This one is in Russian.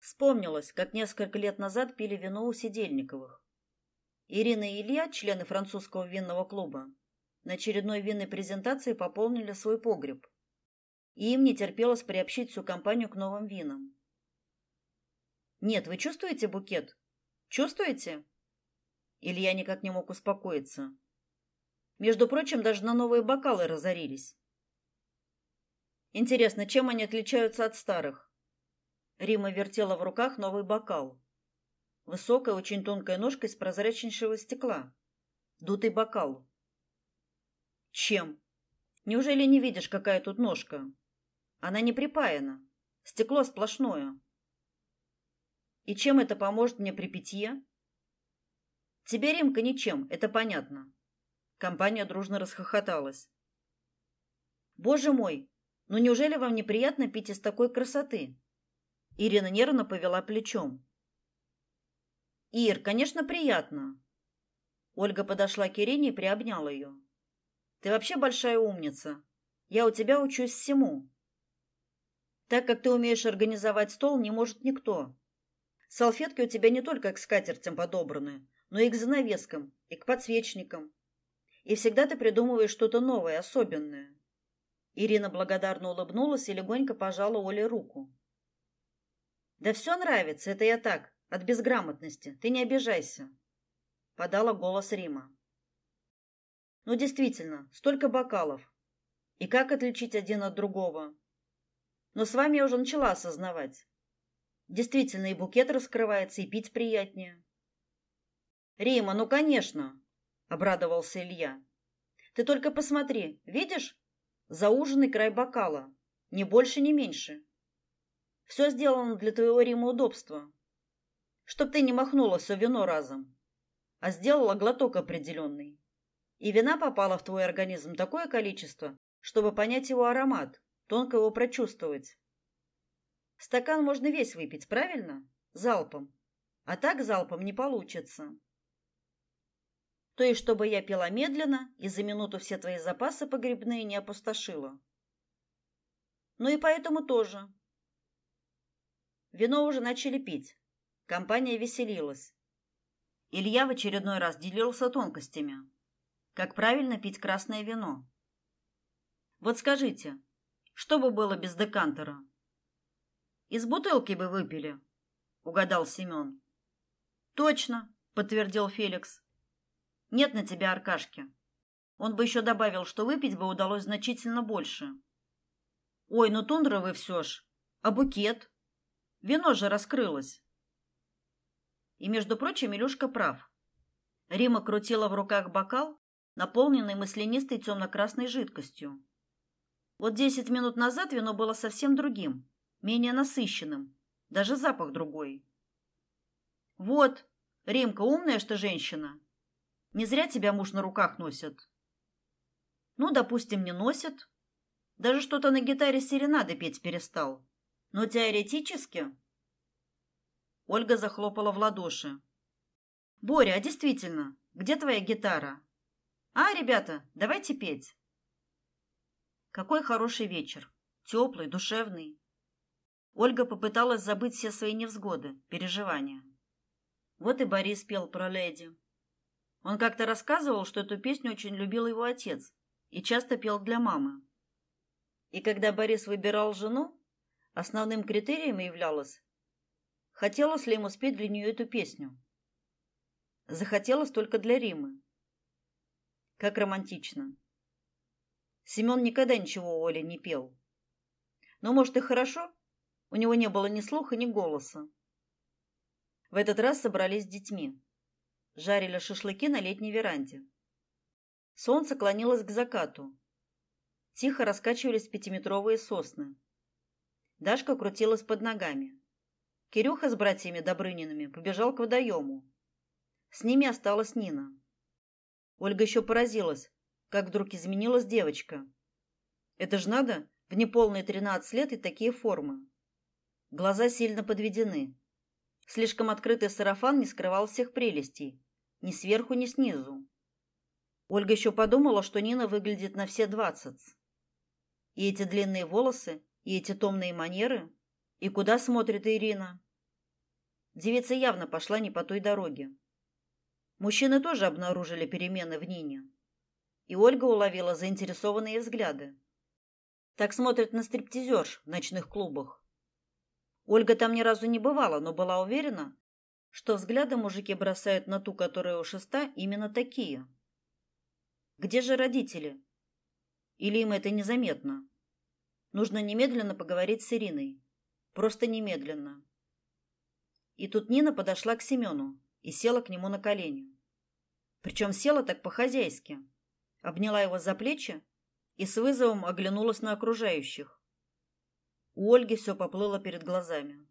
Вспомнилось, как несколько лет назад пили вино у Сидельниковых. Ирина и Илья, члены французского винного клуба, на очередной винной презентации пополнили свой погреб. И им не терпелось приобщить всю компанию к новым винам. Нет, вы чувствуете букет? Чувствуете? Илья никак не мог успокоиться. Между прочим, даже на новые бокалы разорились. Интересно, чем они отличаются от старых? Рима вертела в руках новый бокал. Высокая, очень тонкая ножка из прозрачнейшего стекла. Дутый бокал. Чем? Неужели не видишь, какая тут ножка? Она не припаяна. Стекло сплошное. И чем это поможет мне при питье? Тебе, Римка, ничем, это понятно. Компания дружно расхохоталась. Боже мой, ну неужели вам неприятно пить из такой красоты? Ирина нервно повела плечом. Ир, конечно, приятно. Ольга подошла к Ирине и приобняла ее. Ты вообще большая умница. Я у тебя учусь всему. Так как ты умеешь организовать стол, не может никто. Салфетки у тебя не только к скатертям подобраны, но и к занавескам, и к подсвечникам. И всегда ты придумываешь что-то новое, особенное. Ирина благодарно улыбнулась и легонько пожала Оле руку. Да все нравится, это я так, от безграмотности. Ты не обижайся, подала голос Рима. Ну действительно, столько бокалов. И как отличить один от другого? Но с вами я уже начала осознавать. Действительно, и букет раскрывается, и пить приятнее. Рима, ну, конечно, обрадовался Илья. Ты только посмотри, видишь? Зауженный край бокала, ни больше, ни меньше. Все сделано для твоего Рима удобства. Чтоб ты не махнула все вино разом, а сделала глоток определенный. И вина попала в твой организм такое количество, чтобы понять его аромат, тонко его прочувствовать. Стакан можно весь выпить, правильно? Залпом. А так залпом не получится то есть чтобы я пила медленно и за минуту все твои запасы погребные не опустошила. Ну и поэтому тоже. Вино уже начали пить. Компания веселилась. Илья в очередной раз делился тонкостями. Как правильно пить красное вино? Вот скажите, что бы было без декантера? Из бутылки бы выпили, угадал Семен. Точно, подтвердил Феликс. Нет на тебя Аркашки. Он бы еще добавил, что выпить бы удалось значительно больше. Ой, ну тундра вы все ж. А букет? Вино же раскрылось. И, между прочим, Илюшка прав. Рима крутила в руках бокал, наполненный маслянистой темно-красной жидкостью. Вот десять минут назад вино было совсем другим, менее насыщенным, даже запах другой. Вот, Римка умная что женщина. Не зря тебя муж на руках носит. Ну, допустим, не носит. Даже что-то на гитаре серенады петь перестал. Но теоретически... Ольга захлопала в ладоши. Боря, а действительно, где твоя гитара? А, ребята, давайте петь. Какой хороший вечер. Теплый, душевный. Ольга попыталась забыть все свои невзгоды, переживания. Вот и Борис пел про леди. Он как-то рассказывал, что эту песню очень любил его отец и часто пел для мамы. И когда Борис выбирал жену, основным критерием являлось, хотелось ли ему спеть для нее эту песню. Захотелось только для Римы. Как романтично. Семен никогда ничего Оле не пел. Но, может, и хорошо, у него не было ни слуха, ни голоса. В этот раз собрались с детьми жарили шашлыки на летней веранде. Солнце клонилось к закату. Тихо раскачивались пятиметровые сосны. Дашка крутилась под ногами. Кирюха с братьями Добрыниными побежал к водоему. С ними осталась Нина. Ольга еще поразилась, как вдруг изменилась девочка. Это ж надо в неполные тринадцать лет и такие формы. Глаза сильно подведены. Слишком открытый сарафан не скрывал всех прелестей, ни сверху, ни снизу. Ольга еще подумала, что Нина выглядит на все двадцать. И эти длинные волосы, и эти томные манеры, и куда смотрит Ирина? девица явно пошла не по той дороге. Мужчины тоже обнаружили перемены в Нине. И Ольга уловила заинтересованные взгляды. Так смотрят на стриптизерш в ночных клубах. Ольга там ни разу не бывала, но была уверена, что взгляды мужики бросают на ту, которая у шеста, именно такие. Где же родители? Или им это незаметно? Нужно немедленно поговорить с Ириной. Просто немедленно. И тут Нина подошла к Семену и села к нему на колени. Причем села так по-хозяйски. Обняла его за плечи и с вызовом оглянулась на окружающих. У Ольги все поплыло перед глазами.